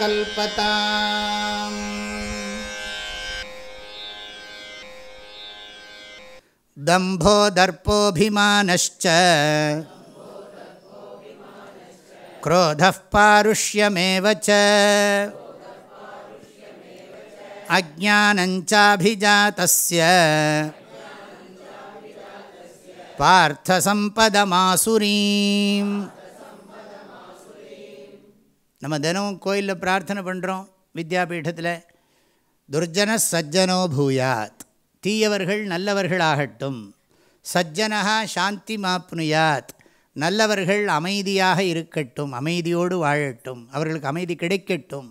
कल्पता दम्भो दर्पोऽभिमानश्च क्रोधः पारुष्यमेव च अज्ञानञ्चाभिजातस्य पार्थसम्पदमासुरीम्। நம்ம தினமும் கோயிலில் பிரார்த்தனை பண்ணுறோம் வித்யாபீடத்தில். துர்ஜன சஜ்ஜனோ பூயாத். தீயவர்கள் நல்லவர்களாகட்டும். சஜ்ஜனஹா சாந்தி மாப்னுயாத். நல்லவர்கள் அமைதியாக இருக்கட்டும் அமைதியோடு வாழட்டும் அவர்களுக்கு அமைதி கிடைக்கட்டும்.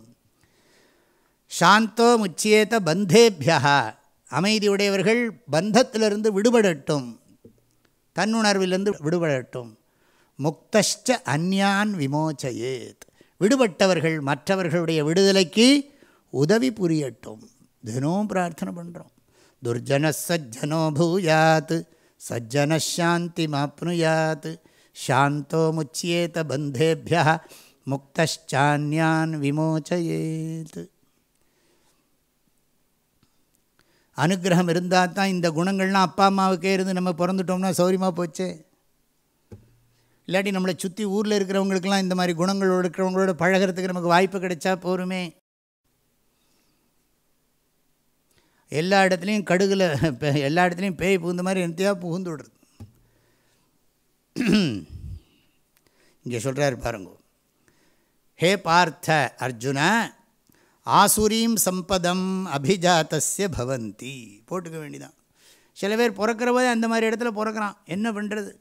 சாந்தோ முச்சியேத பந்தேபியா அமைதியுடையவர்கள் பந்தத்திலிருந்து விடுபடட்டும். தன்னுணர்விலிருந்து விடுபடட்டும். முக்தஷ்ட அந்யான் விமோச்சயேத். விடுபட்டவர்கள் மற்றவர்களுடைய விடுதலைக்கு உதவி புரியட்டும். தினமும் பிரார்த்தனை பண்ணுறோம் துர்ஜன சஜ்ஜனோ பூயாத் சஜ்ஜன சாந்தி மாப்னுயாத் சாந்தோ முச்சியேத பந்தேபியா முக்தான்யான் விமோச்சயேத். அனுகிரகம் இருந்தால் தான் இந்த குணங்கள்லாம் அப்பா அம்மாவுக்கே இருந்து நம்ம பிறந்துட்டோம்னா சௌரியமாக போச்சே? இல்லாட்டி நம்மளை சுற்றி ஊரில் இருக்கிறவங்களுக்கெல்லாம் இந்த மாதிரி குணங்களோடு இருக்கிறவங்களோட பழகிறதுக்கு நமக்கு வாய்ப்பு கிடைச்சா போருமே. எல்லா இடத்துலையும் கடுகில் எல்லா இடத்துலையும் பேய் புகுந்த மாதிரி என்னத்தையாக புகுந்து விடுறது. இங்கே சொல்கிறார் பாருங்க. ஹே பார்த்த அர்ஜுன ஆசுரீம் சம்பதம் அபிஜாத்தஸ்ய பவந்தி. போட்டுக்க வேண்டிதான். சில பேர் பிறக்கிற போதே அந்த மாதிரி இடத்துல பிறக்கிறான். என்ன பண்ணுறது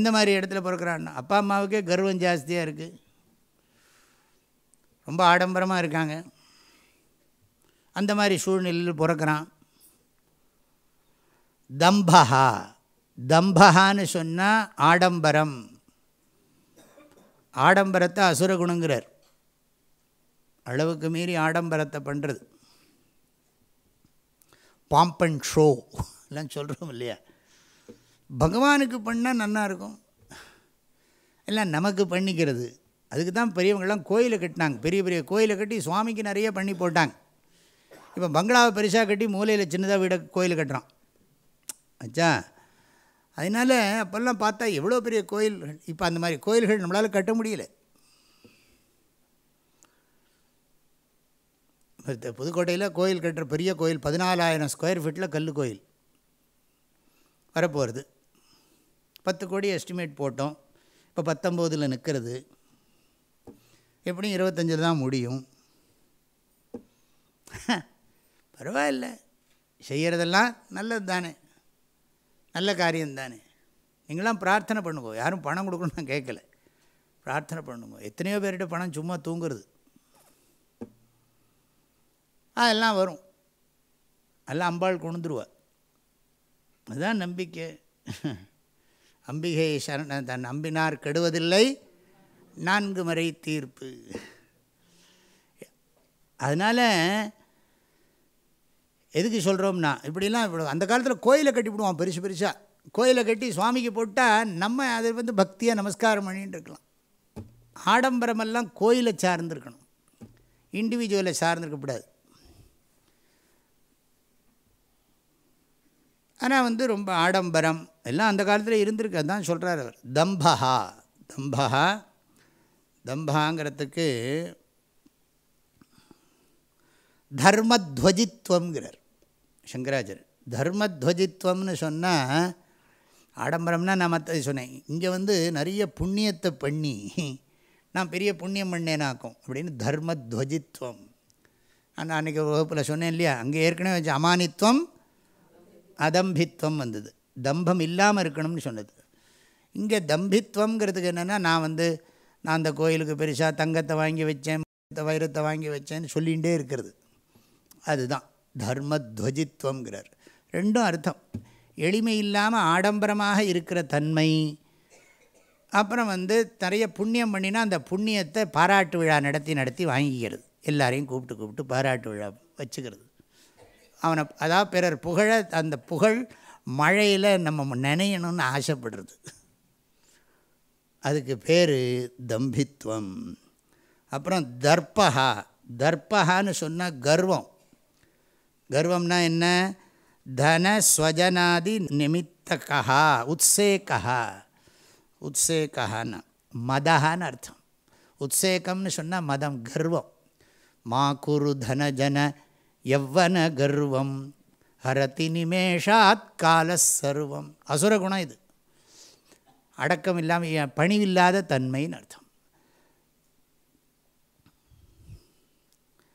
எந்த மாதிரி இடத்துல பிறக்கிறான்னா அப்பா அம்மாவுக்கே கர்வம் ஜாஸ்தியாக இருக்குது ரொம்ப ஆடம்பரமாக இருக்காங்க. அந்த மாதிரி சூழ்நிலையில் பிறக்கிறான். தம்பஹா. தம்பஹான்னு சொன்னால் ஆடம்பரம். ஆடம்பரத்தை அசுரகுணங்கிறார் அளவுக்கு மீறி ஆடம்பரத்தை பண்ணுறது பாம்பன் ஷோ எல்லாம் சொல்கிறோம் இல்லையா? பகவானுக்கு பண்ணால் நல்லா இருக்கும். எல்லாம் நமக்கு பண்ணிக்கிறது. அதுக்கு தான் பெரியவங்கள்லாம் கோயிலை கட்டினாங்க. பெரிய பெரிய கோயிலை கட்டி சுவாமிக்கு நிறைய பண்ணி போட்டாங்க. இப்போ பங்களாவை பெருசாக கட்டி மூலையில் சின்னதாக வீட கோயில் கட்டுறான். ஆச்சா அதனால் அப்போல்லாம் பார்த்தா எவ்வளோ பெரிய கோயில்கள் இப்போ அந்த மாதிரி கோயில்கள் நம்மளால் கட்ட முடியல. புதுக்கோட்டையில் கோயில் கட்டுற பெரிய கோயில் பதினாலாயிரம் ஸ்கொயர் ஃபீட்டில் கல் கோயில் வரப்போகிறது பத்து கோடி எஸ்டிமேட் போட்டோம். இப்போ பத்தொம்போதில் நிற்கிறது எப்படியும் இருபத்தஞ்சில் தான் முடியும். பரவாயில்ல. செய்கிறதெல்லாம் நல்லது தானே. நல்ல காரியம் தானே. நீங்களாம் பிரார்த்தனை பண்ணுங்க. யாரும் பணம் கொடுக்கணும்னு நான் கேட்கல. பிரார்த்தனை பண்ணுங்க. எத்தனையோ பேர்கிட்ட பணம் சும்மா தூங்குறது. அதெல்லாம் வரும். எல்லாம் அம்பாள் கொண்டுருவா. அதுதான் நம்பிக்கை. அம்பிகை சரண தன் நம்பினார் கெடுவதில்லை. நான்கு முறை தீர்ப்பு. அதனால் எதுக்கு சொல்கிறோம்னா இப்படிலாம் இப்படி அந்த காலத்தில் கோயிலை கட்டிவிடுவான் பெருசு பெருசாக கோயிலை கட்டி சுவாமிக்கு போட்டால் நம்ம அதை வந்து பக்தியாக நமஸ்காரம் பண்ணிகிட்டு இருக்கலாம். ஆடம்பரமெல்லாம் கோயிலை சார்ந்திருக்கணும். இண்டிவிஜுவலை சார்ந்திருக்கக்கூடாது ஆனால் வந்து ரொம்ப ஆடம்பரம். எல்லாம் அந்த காலத்தில் இருந்திருக்கு. அதான் சொல்கிறார் அவர். தம்பஹா. தம்பஹா. தம்பஹாங்கிறதுக்கு தர்மத்வஜித்வங்கிறார் சங்கராச்சர் தர்மத்வஜித்வம்னு சொன்னால் ஆடம்பரம்னா நான் மற்ற சொன்னேன். இங்கே வந்து நிறைய புண்ணியத்தை பண்ணி நான் பெரிய புண்ணியம் பண்ணேனாக்கும் அப்படின்னு தர்மத்வஜித்வம். நான் அன்றைக்கி வகுப்பில் சொன்னேன் இல்லையா? அங்கே ஏற்கனவே வச்சு அமானித்வம் அதம்பித்வம் வந்தது. தம்பம் இல்லாமல் இருக்கணும்னு சொன்னது. இங்கே தம்பித்வங்கிறதுக்கு என்னென்னா நான் வந்து நான் அந்த கோயிலுக்கு பெருசாக தங்கத்தை வாங்கி வச்சேன் வைரத்தை வாங்கி வச்சேன்னு சொல்லிகிட்டே இருக்கிறது. அதுதான். தர்மத்வஜித்வங்கிறார் ரெண்டும் அர்த்தம். எளிமை இல்லாமல் ஆடம்பரமாக இருக்கிற தன்மை. அப்புறம் வந்து நிறைய புண்ணியம் பண்ணினா அந்த புண்ணியத்தை பாராட்டு விழா நடத்தி நடத்தி வாங்கிக்கிறது. எல்லாரையும் கூப்பிட்டு கூப்பிட்டு பாராட்டு விழா வச்சுக்கிறது. அவனை அதாவது பிறர் புகழ அந்த புகழ் மழையில் நம்ம நினையணும்னு ஆசைப்படுறது. அதுக்கு பேர் தம்பித்வம். அப்புறம் தர்பகா தர்பகான்னு சொன்னால் கர்வம். கர்வம்னா என்ன? தன ஸ்வஜனாதி நிமித்தகா உத்சேகா உத்சேகான்னு மதகான்னு அர்த்தம். உத்சேகம்னு சொன்னால் மதம் கர்வம். மா குரு தனஜன எவ்வன கர்வம்? ஹரதி நிமேஷாத் கால சர்வம். அசுரகுணம் இது. அடக்கம் இல்லாமல் பணிவில்லாத தன்மைன்னு அர்த்தம்.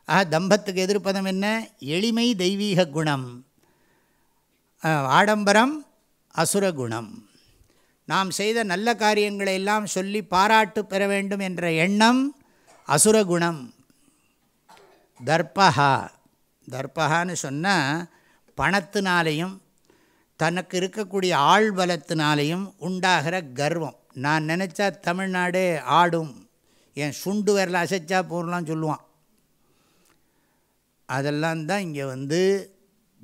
ஆக தம்பத்துக்கு எதிர்ப்பதம் என்ன? எளிமை தெய்வீக குணம். ஆடம்பரம் அசுரகுணம் நாம் செய்த நல்ல காரியங்களை எல்லாம் சொல்லி பாராட்டு பெற வேண்டும் என்ற எண்ணம் அசுரகுணம் தர்பகா தர்பகான்னு சொன்னால் பணத்தினாலேயும் தனக்கு இருக்கக்கூடிய ஆள் பலத்தினாலேயும் உண்டாகிற கர்வம். நான் நினச்சா தமிழ்நாடே ஆடும். என் சுண்டு வரல அசைச்சா போடலாம் சொல்லுவான். அதெல்லாம் தான் இங்கே வந்து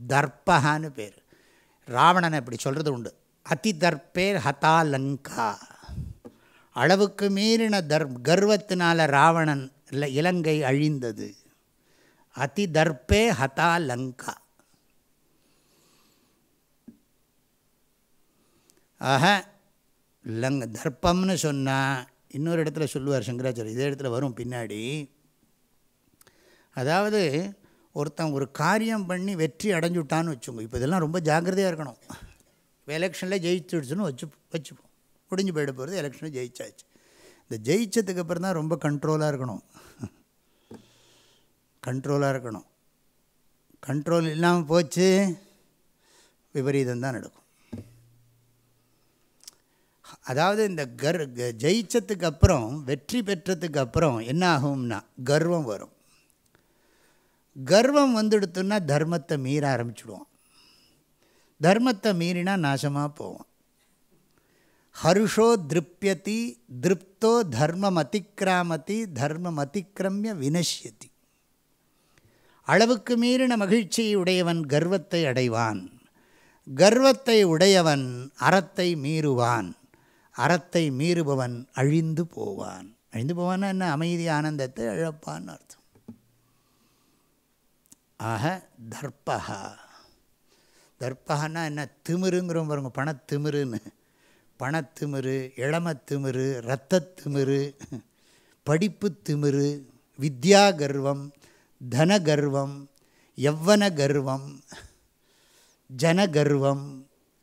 தர்பகான்னு பேர். ராவணனை இப்படி சொல்கிறது உண்டு. அதி தர்பேர் ஹதா லங்கா அளவுக்கு மீறின தர் கர்வத்தினால ராவணன் இல்லை இலங்கை அழிந்தது. அதி தர்பே ஹதா லங்கா. ஆக லங் தர்ப்பம்னு சொன்னால் இன்னொரு இடத்துல சொல்லுவார் சங்கராச்சாரியர் இதே இடத்துல வரும் பின்னாடி. அதாவது ஒருத்தன் ஒரு காரியம் பண்ணி வெற்றி அடைஞ்சுட்டான்னு வச்சுக்கோங்க. இப்போ இதெல்லாம் ரொம்ப ஜாக்கிரதையாக இருக்கணும். இப்போ எலெக்ஷனில் ஜெயிச்சுடுச்சுன்னு வச்சு வச்சுப்போம். முடிஞ்சு போயிட போகிறது எலெக்ஷனில் ஜெயிச்சாச்சு. இந்த ஜெயிச்சதுக்கு அப்புறம் தான் ரொம்ப கண்ட்ரோலாக இருக்கணும். கண்ட்ரோலாக இருக்கணும். கண்ட்ரோல் இல்லாமல் போச்சு விபரீதம் தான் நடக்கும். அதாவது இந்த கர் ஜெயிச்சதுக்கு அப்புறம் வெற்றி பெற்றதுக்கு அப்புறம் என்ன ஆகும்னா கர்வம் வரும். கர்வம் வந்துடுத்துன்னா தர்மத்தை மீற ஆரம்பிச்சுடுவோம் தர்மத்தை மீறினா நாசமாக போவோம் ஹருஷோ திருப்யதி திருப்தோ தர்மம் அதிக்கிராமதி தர்மம் அதிக்கிரமிய வினஷ்யதி. அளவுக்கு மீறின மகிழ்ச்சியை உடையவன் கர்வத்தை அடைவான். கர்வத்தை உடையவன் அறத்தை மீறுவான். அறத்தை மீறுபவன் அழிந்து போவான். அழிந்து போவான்னா என்ன? அமைதி ஆனந்தத்தை இழப்பான்னு அர்த்தம். ஆக தர்பகா தர்பகன்னா என்ன? திமிருங்கிறோம் பாருங்க பணத்திமிருன்னு. பணத்திமிரு இளமத்திமிரு இரத்தத்திமிரு படிப்பு திமிரு வித்யா கர்வம் தன கர்வம் யவ்வன கர்வம் ஜன கர்வம்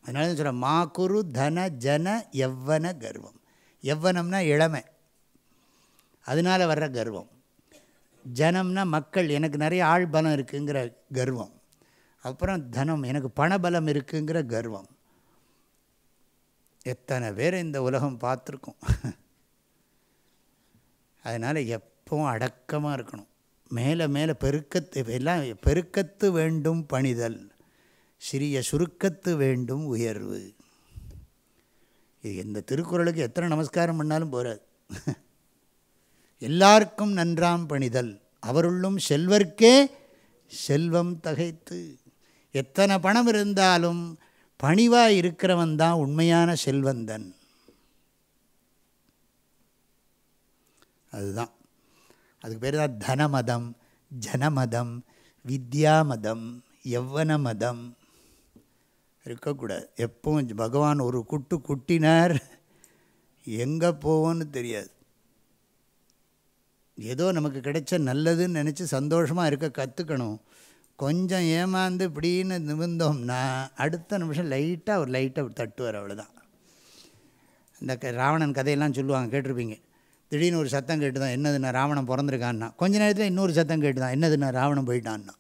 அதனால சொல்கிறேன் மா குரு தன ஜன யவ்வன கர்வம் யவ்வனம்னா இளமை. அதனால் வர்ற கர்வம். ஜனம்னா மக்கள் எனக்கு நிறைய ஆள் பலம் இருக்குங்கிற கர்வம். அப்புறம் தனம் எனக்கு பணபலம் இருக்குங்கிற கர்வம். எத்தனை பேர் இந்த உலகம் பார்த்துருக்கோம். அதனால் எப்பவும் அடக்கமாக இருக்கணும். மேலே மேலே பெருக்கத்து எல்லாம் பெருக்கத்து வேண்டும் பணிதல் சிறிய சுருக்கத்து வேண்டும் உயர்வு. இது இந்த திருக்குறளுக்கு எத்தனை நமஸ்காரம் பண்ணாலும் போகாது எல்லாருக்கும் நன்றாம் பணிதல் அவருள்ளும் செல்வர்க்கே செல்வம் தகைத்து. எத்தனை பணம் இருந்தாலும் பணிவாக இருக்கிறவன் தான் உண்மையான செல்வந்தன். அதுதான். அதுக்கு பேர் தான் தனமதம் ஜனமதம் வித்யாமதம் யவ்வன மதம் இருக்கக்கூடாது. எப்பவும் பகவான் ஒரு குட்டு குட்டினார். எங்கே போவோன்னு தெரியாது. ஏதோ நமக்கு கிடைச்ச நல்லதுன்னு நினச்சி சந்தோஷமாக இருக்க கற்றுக்கணும் கொஞ்சம் ஏமாந்து இப்படின்னு நிமிர்ந்தோம்னா அடுத்த நிமிஷம் லைட்டாக ஒரு லைட்டாக தட்டுவார் அவ்வளோதான் இந்த க ராவணன் கதையெல்லாம் சொல்லுவாங்க கேட்டிருப்பீங்க. திடீர்னு ஒரு சத்தம் கேட்டு தான் என்னதுன்னா ராவணன் பிறந்திருக்கான்னா? கொஞ்ச நேரத்தில் இன்னொரு சத்தம் கேட்டு தான் என்னதுன்னா ராவணன் போயிட்டான்னா?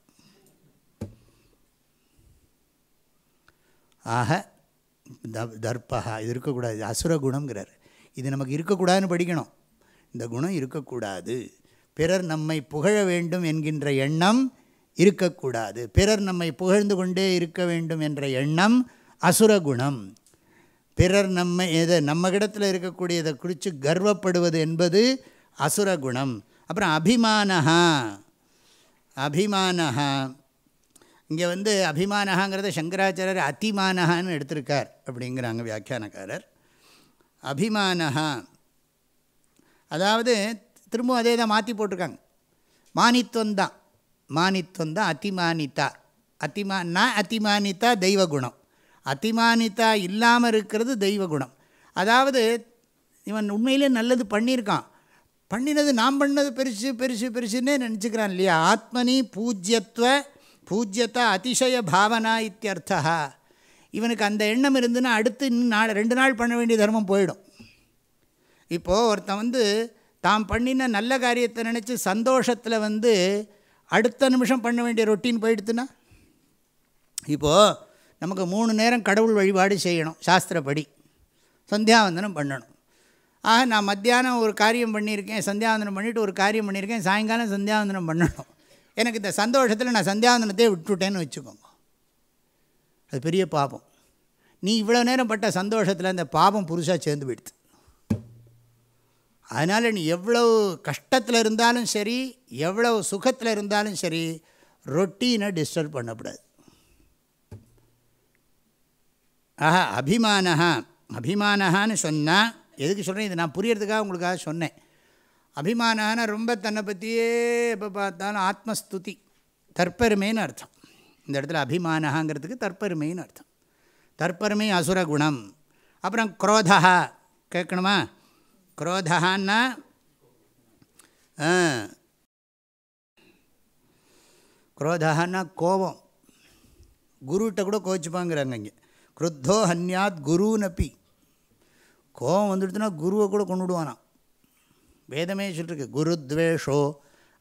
ஆக த தர்பகா இது இருக்கக்கூடாது. அசுர குணங்கிறார் இது நமக்கு இருக்கக்கூடாதுன்னு படிக்கணும். இந்த குணம் இருக்கக்கூடாது. பிறர் நம்மை புகழ வேண்டும் என்கின்ற எண்ணம் இருக்கக்கூடாது. பிறர் நம்மை புகழ்ந்து கொண்டே இருக்க வேண்டும் என்ற எண்ணம் அசுர குணம். பிறர் நம்ம எதை நம்ம இடத்துல இருக்கக்கூடியதை குறித்து கர்வப்படுவது என்பது அசுர குணம். அப்புறம் அபிமானஹா. அபிமானஹா. இங்கே வந்து அபிமானகாங்கிறத சங்கராச்சாரியர் அதிமானஹான்னு எடுத்திருக்கார் அப்படிங்கிறாங்க வியாக்கியானக்காரர். அபிமானஹா. அதாவது திரும்பவும் அதே தான் மாற்றி போட்டிருக்காங்க. மானித்துவம் தான் மானித்துவம் தான் அதிமானித்தா அதிமா நான் அதிமானிதா தெய்வ அதிமானிதா இல்லாமல் இருக்கிறது தெய்வ குணம் அதாவது இவன் உண்மையிலே நல்லது பண்ணியிருக்கான். பண்ணினது நாம் பண்ணது பெருசு பெருசு பெருசுன்னே நினச்சிக்கிறான் இல்லையா? ஆத்மனி பூஜ்யத்துவ பூஜ்யத்தா அதிசய பாவனா இத்தியர்த்தா. இவனுக்கு அந்த எண்ணம் இருந்துன்னா அடுத்து இன்னும் நாள் ரெண்டு நாள் பண்ண வேண்டிய தர்மம் போயிடும். இப்போது ஒருத்தன் வந்து தாம் பண்ணின நல்ல காரியத்தை நினச்சி சந்தோஷத்தில் வந்து அடுத்த நிமிஷம் பண்ண வேண்டிய ரொட்டீன் போயிடுத்துன்னா? இப்போது நமக்கு மூணு நேரம் கடவுள் வழிபாடு செய்யணும் சாஸ்திரப்படி. சந்தியாவந்தனம் பண்ணணும். ஆக நான் மத்தியானம் ஒரு காரியம் பண்ணியிருக்கேன் சந்தியாவந்தனம் பண்ணிவிட்டு ஒரு காரியம் பண்ணியிருக்கேன் சாயங்காலம் சந்தியாவந்தனம் பண்ணணும். எனக்கு இந்த சந்தோஷத்தில் நான் சந்தியாவந்தனத்தையே விட்டுவிட்டேன்னு வச்சுக்கோங்க. அது பெரிய பாபம். நீ இவ்வளோ நேரம் பட்ட சந்தோஷத்தில் அந்த பாபம் புதுசாக சேர்ந்து போயிடுது. அதனால் நீ எவ்வளோ கஷ்டத்தில் இருந்தாலும் சரி எவ்வளோ சுகத்தில் இருந்தாலும் சரி ரொட்டீனை டிஸ்டர்ப் பண்ணக்கூடாது. ஆஹா அபிமானஹா. அபிமானஹான்னு சொன்னால் எதுக்கு சொல்கிறேன் இது நான் புரியறதுக்காக உங்களுக்காக சொன்னேன். அபிமானஹான ரொம்ப தன்னை பற்றியே எப்போ பார்த்தாலும் ஆத்மஸ்துதி தற்பெருமைன்னு அர்த்தம். இந்த இடத்துல அபிமானஹாங்கிறதுக்கு தற்பெருமைன்னு அர்த்தம். தற்பெருமை அசுர குணம். அப்புறம் குரோதா கேட்கணுமா? குரோதஹான்னா குரோதான்னா கோபம். குருகிட்ட கூட கோச்சிப்பாங்கிறாங்க இங்கே. குருத்தோ ஹன்யாத் குருனப்பி கோபம் வந்துடுச்சுன்னா குருவை கூட கொண்டு விடுவானாம் வேதமே சொல்லிருக்கு குருத்வேஷோ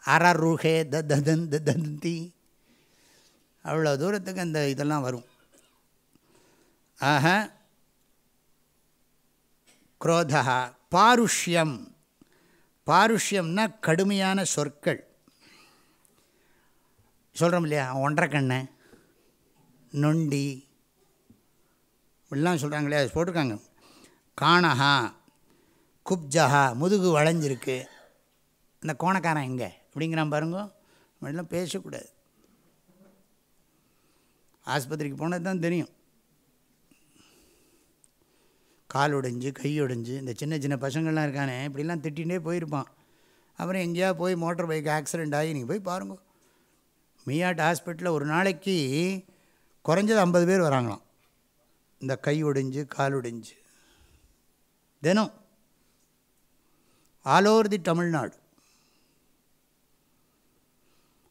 அரருஹே ததன் தந்தி அவ்வளோ தூரத்துக்கு அந்த இதெல்லாம் வரும். ஆக குரோதா பாருஷ்யம். பாருஷ்யம்னா கடுமையான சொற்கள். சொல்கிறோம் இல்லையா? ஒன்றரை கண்ணை நொண்டி இப்படிலாம் சொல்கிறாங்களே அது போட்டிருக்காங்க. காணஹா குப்ஜஹா முதுகு வளைஞ்சிருக்கு. இந்த கோணக்காரன் எங்கே? அப்படிங்கிறான் பாருங்க. அப்படிலாம் பேசக்கூடாது. ஆஸ்பத்திரிக்கு போனது தான் தெரியும். கால் உடைஞ்சு கை உடைஞ்சு இந்த சின்ன சின்ன பசங்கள்லாம் இருக்கானே இப்படிலாம் திட்டிகிட்டே போயிருப்பான். அப்புறம் எங்கேயா போய் மோட்டர் பைக் ஆக்சிடெண்ட் ஆகி நீங்கள் போய் பாருங்க. மீயாட் ஹாஸ்பிட்டலில் ஒரு நாளைக்கு குறைஞ்சது ஐம்பது பேர் வராங்களாம். இந்த கை உடைஞ்சு கால் உடைஞ்சு தினம் ஆல் ஓவர் தி தமிழ்நாடு.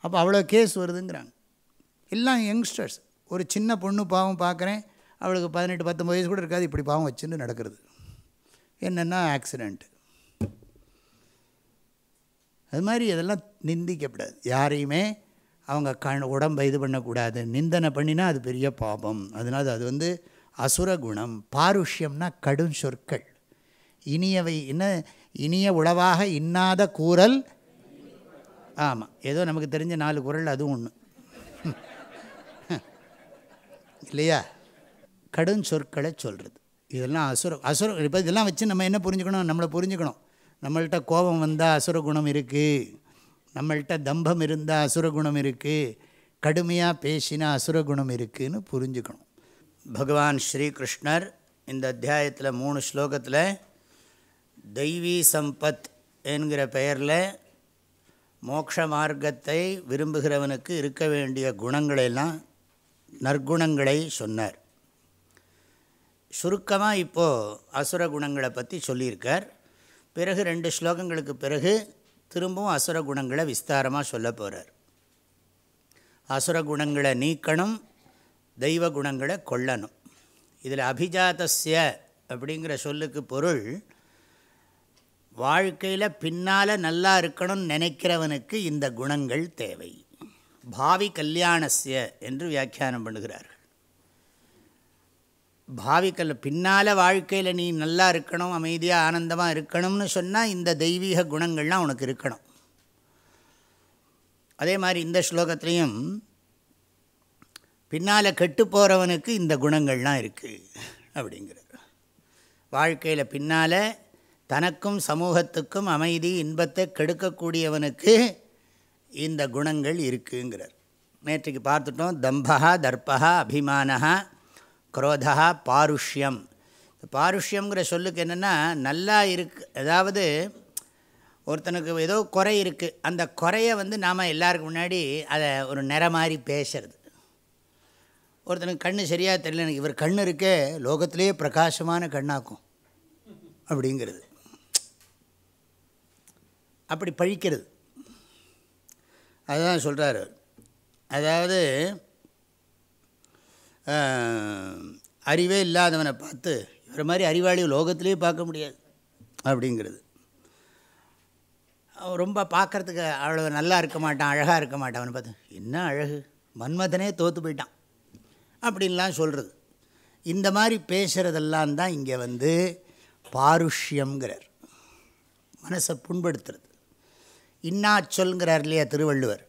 அப்போ அவ்வளோ கேஸ் வருதுங்கிறாங்க. எல்லாம் யங்ஸ்டர்ஸ் ஒரு சின்ன பொண்ணு பாவம் பார்க்குறேன். அவளுக்கு பதினெட்டு பத்தொம்பது வயசு கூட இருக்காது. இப்படி பாவம் வச்சுன்னு நடக்கிறது. என்னென்னா ஆக்சிடெண்ட்டு அது மாதிரி இதெல்லாம் நிந்திக்கப்படாது. யாரையுமே அவங்க கண் உடம்பை இது பண்ணக்கூடாது. நிந்தனை பண்ணினா அது பெரிய பாபம். அதனால் அது வந்து அசுர குணம் பாருஷ்யம்னா கடும் சொற்கள். இனியவை என்ன? இனிய உளவாக இன்னாத கூறல். ஆமாம் ஏதோ நமக்கு தெரிஞ்ச நாலு குரல் அதுவும் ஒன்று இல்லையா? கடும் சொற்களை சொல்கிறது இதெல்லாம் அசுர அசுர இப்போ இதெல்லாம் வச்சு நம்ம என்ன புரிஞ்சுக்கணும்? நம்மளை புரிஞ்சுக்கணும். நம்மள்கிட்ட கோபம் வந்தால் அசுர குணம் இருக்குது நம்மள்கிட்ட தம்பம் இருந்தால் அசுர குணம் இருக்குது கடுமையாக பேசினா அசுர குணம் இருக்குதுன்னு புரிஞ்சுக்கணும். பகவான் ஸ்ரீகிருஷ்ணர் இந்த அத்தியாயத்தில் மூணு ஸ்லோகத்தில் தெய்வீ சம்பத் என்கிற பெயரில் மோக்ஷ மார்க்கத்தை விரும்புகிறவனுக்கு இருக்க வேண்டிய குணங்களெல்லாம் நற்குணங்களை சொன்னார். சுருக்கமாக இப்போது அசுர குணங்களை பற்றி சொல்லியிருக்கார். பிறகு ரெண்டு ஸ்லோகங்களுக்கு பிறகு திரும்பவும் அசுர குணங்களை விஸ்தாரமாக சொல்ல போகிறார் அசுர குணங்களை நீக்கணும் தெய்வ குணங்களை கொள்ளணும். இதில் அபிஜாத்தஸ்ய அப்படிங்கிற சொல்லுக்கு பொருள் வாழ்க்கையில் பின்னால் நல்லா இருக்கணும்னு நினைக்கிறவனுக்கு இந்த குணங்கள் தேவை. பாவி கல்யாணஸ்ய என்று வியாக்கியானம் பண்ணுகிறார்கள். பாவி கல் பின்னால் வாழ்க்கையில் நீ நல்லா இருக்கணும் அமைதியாக ஆனந்தமாக இருக்கணும்னு சொன்னால் இந்த தெய்வீக குணங்கள்லாம் உனக்கு இருக்கணும். அதே மாதிரி இந்த ஸ்லோகத்துலேயும் பின்னால் கெட்டு போகிறவனுக்கு இந்த குணங்கள்லாம் இருக்குது அப்படிங்கிறார். வாழ்க்கையில் பின்னால் தனக்கும் சமூகத்துக்கும் அமைதி இன்பத்தை கெடுக்கக்கூடியவனுக்கு இந்த குணங்கள் இருக்குங்கிறார். நேற்றுக்கு பார்த்துட்டோம் தம்பகா தர்பா அபிமானகா குரோதா பாருஷ்யம். பாருஷ்யங்கிற சொல்லுக்கு என்னென்னா நல்லா இருக்கு அதாவது ஒருத்தனுக்கு ஏதோ குறை இருக்குது அந்த குறையை வந்து நாம் எல்லாருக்கு முன்னாடி அதை ஒரு நிற மாதிரி பேசுறது. ஒருத்தனுக்கு கண்ணு சரியாக தெரியல எனக்கு இவர் கண் இருக்கே லோகத்திலேயே பிரகாசமான கண்ணாக்கும். அப்படிங்கிறது. அப்படி பழிக்கிறது. அதுதான் சொல்கிறார் அதாவது அறிவே இல்லாதவனை பார்த்து இவரை மாதிரி அறிவாளி லோகத்திலே பார்க்க முடியாது. அப்படிங்கிறது. அவன் ரொம்ப பார்க்குறதுக்கு அவ்வளோ நல்லா இருக்க மாட்டான் அழகாக இருக்க மாட்டான். அவனை பார்த்து என்ன அழகு? மன்மதனே தோற்று போயிட்டான். அப்படின்லாம் சொல்கிறது இந்த மாதிரி பேசுகிறதெல்லாம் தான் இங்கே வந்து பாருஷ்யங்கிறார் மனசை புண்படுத்துறது. இன்னாச்சொல்கிறார் இல்லையா திருவள்ளுவர்?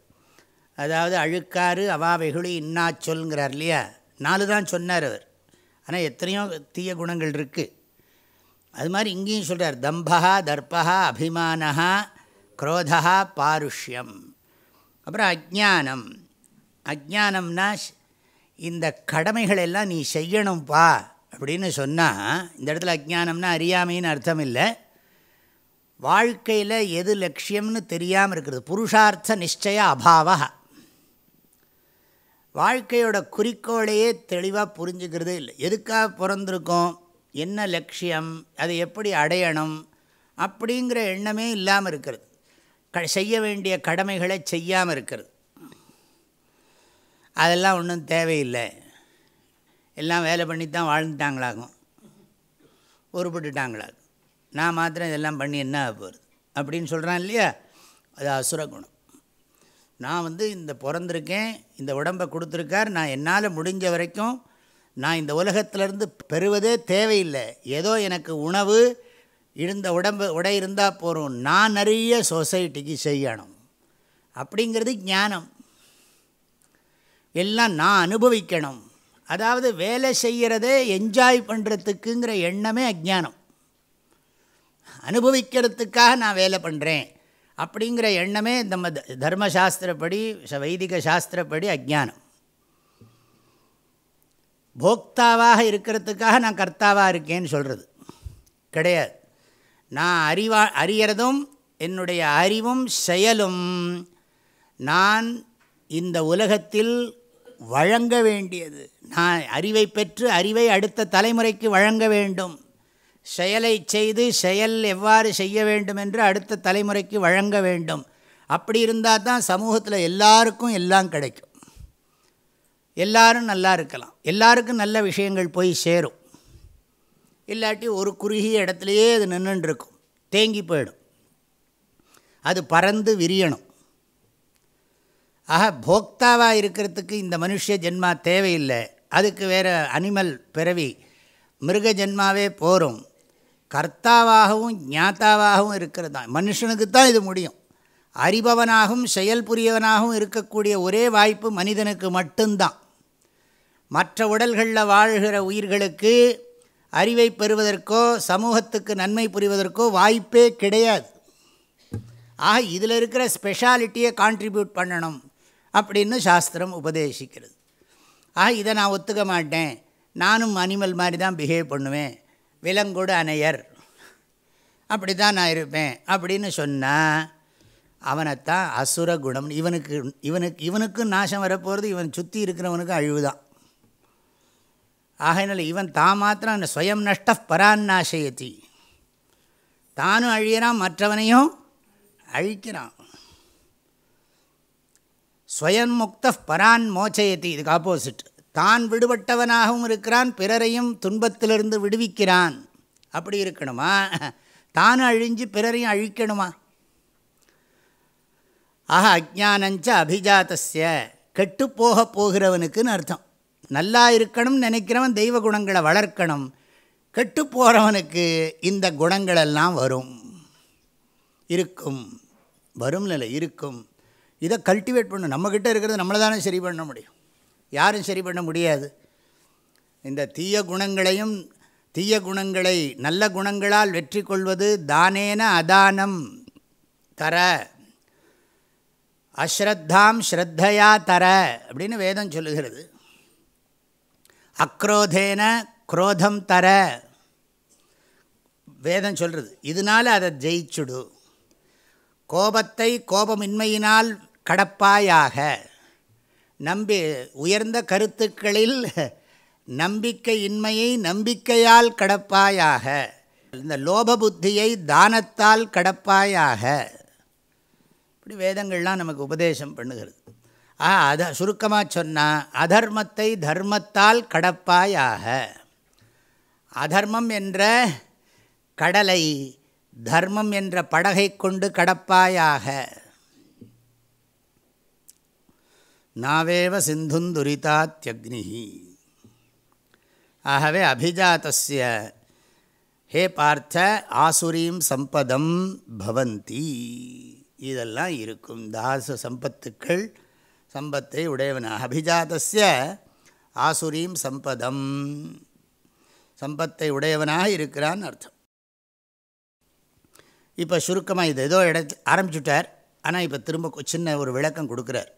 அதாவது அழுக்காறு அவாவைகளி இன்னாச்சொல்கிறார் இல்லையா? நாலு தான் சொன்னார் அவர். ஆனால் எத்தனையோ தீய குணங்கள் இருக்குது அது மாதிரி இங்கேயும் சொல்கிறார் தம்பா தர்பா அபிமானஹா குரோதா பாருஷ்யம். அப்புறம் அஜானம் அஜானம்னா இந்த கடமைகளெல்லாம் நீ செய்யணும்ப்பா அப்படின்னு சொன்னால் இந்த இடத்துல அஜானம்னா அறியாமைன்னு அர்த்தம் இல்லை. வாழ்க்கையில் எது லட்சியம்னு தெரியாமல் இருக்கிறது. புருஷார்த்த நிச்சய அபாவா. வாழ்க்கையோட குறிக்கோளையே தெளிவாக புரிஞ்சுக்கிறதே இல்லை. எதுக்காக பிறந்திருக்கோம்? என்ன லட்சியம்? அதை எப்படி அடையணும்? அப்படிங்கிற எண்ணமே இல்லாமல் இருக்கிறது. க செய்ய வேண்டிய கடமைகளை செய்யாமல் இருக்கிறது. அதெல்லாம் ஒன்றும் தேவையில்லை. எல்லாம் வேலை பண்ணி தான் வாழ்ந்துட்டாங்களாகும். உருப்பிட்டுட்டாங்களாகும் நான் மாத்திரம் இதெல்லாம் பண்ணி என்ன போகிறது அப்படின்னு சொல்கிறான் இல்லையா? அது அசுர குணம். நான் வந்து இந்த பிறந்திருக்கேன் இந்த உடம்பை கொடுத்துருக்கார் நான் என்னால் முடிஞ்ச வரைக்கும் நான் இந்த உலகத்திலேருந்து பெறுவதே தேவையில்லை. ஏதோ எனக்கு உணவு இருந்த உடம்பு உடை இருந்தால் போகிறோம் நான் நிறைய சொசைட்டிக்கு செய்யணும். அப்படிங்கிறது ஞானம். எல்லாம் நான் அனுபவிக்கணும். அதாவது வேலை செய்கிறதே என்ஜாய் பண்ணுறதுக்குங்கிற எண்ணமே அஜானம் அனுபவிக்கிறதுக்காக நான் வேலை பண்ணுறேன் அப்படிங்கிற எண்ணமே நம்ம தர்மசாஸ்திரப்படி வைதிக சாஸ்திரப்படி அஜானம் போக்தாவாக இருக்கிறதுக்காக நான் கர்த்தாவாக இருக்கேன்னு சொல்கிறது கிடையாது. நான் அறிவா அறியறதும் என்னுடைய அறிவும் செயலும் நான் இந்த உலகத்தில் வழங்க வேண்டியது. நான் அறிவை பெற்று அறிவை அடுத்த தலைமுறைக்கு வழங்க வேண்டும். செயலை செய்து செயல் எவ்வாறு செய்ய வேண்டும் என்று அடுத்த தலைமுறைக்கு வழங்க வேண்டும். அப்படி இருந்தால் தான் சமூகத்தில் எல்லாருக்கும் எல்லாம் கிடைக்கும். எல்லாரும் நல்லா இருக்கலாம். எல்லாருக்கும் நல்ல விஷயங்கள் போய் சேரும். இல்லாட்டி ஒரு குறுகிய இடத்துலையே அது நின்றுருக்கும் தேங்கி போயிடும். அது பறந்து விரியணும். ஆக போக்தாவாக இருக்கிறதுக்கு இந்த மனுஷ ஜென்மா தேவையில்லை. அதுக்கு வேறு அனிமல் பிறவி. மிருக ஜென்மாவே போகும் கர்த்தாவாகவும் ஞாத்தாவாகவும் இருக்கிறது? தான் மனுஷனுக்கு தான் இது முடியும். அறிபவனாகவும் செயல் புரியவனாகவும் இருக்கக்கூடிய ஒரே வாய்ப்பு மனிதனுக்கு மட்டும்தான். மற்ற உடல்களில் வாழ்கிற உயிர்களுக்கு அறிவை பெறுவதற்கோ சமூகத்துக்கு நன்மை புரிவதற்கோ வாய்ப்பே கிடையாது. ஆக இதில் இருக்கிற ஸ்பெஷாலிட்டியை கான்ட்ரிபியூட் பண்ணணும். அப்படின்னு சாஸ்திரம் உபதேசிக்கிறது. ஆக இதை நான் ஒத்துக்க மாட்டேன். நானும் அனிமல் மாதிரி தான் பிஹேவ் பண்ணுவேன். விலங்கோடு அணையர். அப்படி தான் நான் இருப்பேன் அப்படின்னு சொன்னால் அவனைத்தான் அசுர குணம் இவனுக்கு இவனுக்கு இவனுக்கும் நாசம் வரப்போகிறது இவன் சுற்றி இருக்கிறவனுக்கும் அழிவு தான் ஆகையினால இவன் தான் மாத்திரம் அந்த ஸ்வயம் நஷ்ட பரான்னாசயத்தி தானும் அழியிறான் மற்றவனையும் அழிக்கிறான். ஸ்வயன்முக்த பரான் மோச்சயத்தி இதுக்கு ஆப்போசிட் தான் விடுபட்டவனாகவும் இருக்கிறான் பிறரையும் துன்பத்திலிருந்து விடுவிக்கிறான். அப்படி இருக்கணுமா? தானும் அழிஞ்சு பிறரையும் அழிக்கணுமா? ஆக அஜானஞ்ச அபிஜாத்தஸ்ய கெட்டுப்போக போகிறவனுக்குன்னு அர்த்தம். நல்லா இருக்கணும்னு நினைக்கிறவன் தெய்வ குணங்களை வளர்க்கணும். கெட்டு போகிறவனுக்கு இந்த குணங்களெல்லாம் வரும். இருக்கும். வரும் இருக்கும். இதை கல்டிவேட் பண்ணணும். நம்மக்கிட்ட இருக்கிறது நம்மளை தானே சரி பண்ண முடியும். யாரும் சரி பண்ண முடியாது. இந்த தீய குணங்களையும் தீய குணங்களை நல்ல குணங்களால் வெற்றி கொள்வது தானேன அதானம். தர. அஸ்ரத்தாம் ஸ்ரத்தையா தர அப்படின்னு வேதம் சொல்லுகிறது. அக்ரோதேன குரோதம் தர. வேதம் சொல்கிறது இதனால் அதை ஜெயிச்சுடு. கோபத்தை கோபமின்மையினால் கடப்பாயாக. நம்பி உயர்ந்த கருத்துக்களில் நம்பிக்கையின்மையை நம்பிக்கையால் கடப்பாயாக. இந்த லோப புத்தியை தானத்தால் கடப்பாயாக. இப்படி வேதங்கள்லாம் நமக்கு உபதேசம் பண்ணுகிறது. ஆ அத சுருக்கமாக சொன்னால் அதர்மத்தை தர்மத்தால் கடப்பாயாக. அதர்மம் என்ற கடலை தர்மம் என்ற படகை கொண்டு கடப்பாயாக. நாவேவ சிந்துந்துரிதாத்யக்னி ஆகவே அபிஜாத்திய ஹே பார்த்த ஆசுரீம் சம்பதம் பவந்தி. இதெல்லாம் இருக்கும். தாச சம்பத்துக்கள் சம்பத்தை உடையவனாக. அபிஜாத்திய ஆசுரீம் சம்பதம் சம்பத்தை உடையவனாக இருக்கிறான் அர்த்தம். இப்போ சுருக்கமாக இது ஏதோ இடத்து ஆரம்பிச்சுட்டார். ஆனால் இப்போ திரும்ப சின்ன ஒரு விளக்கம் கொடுக்குறார்.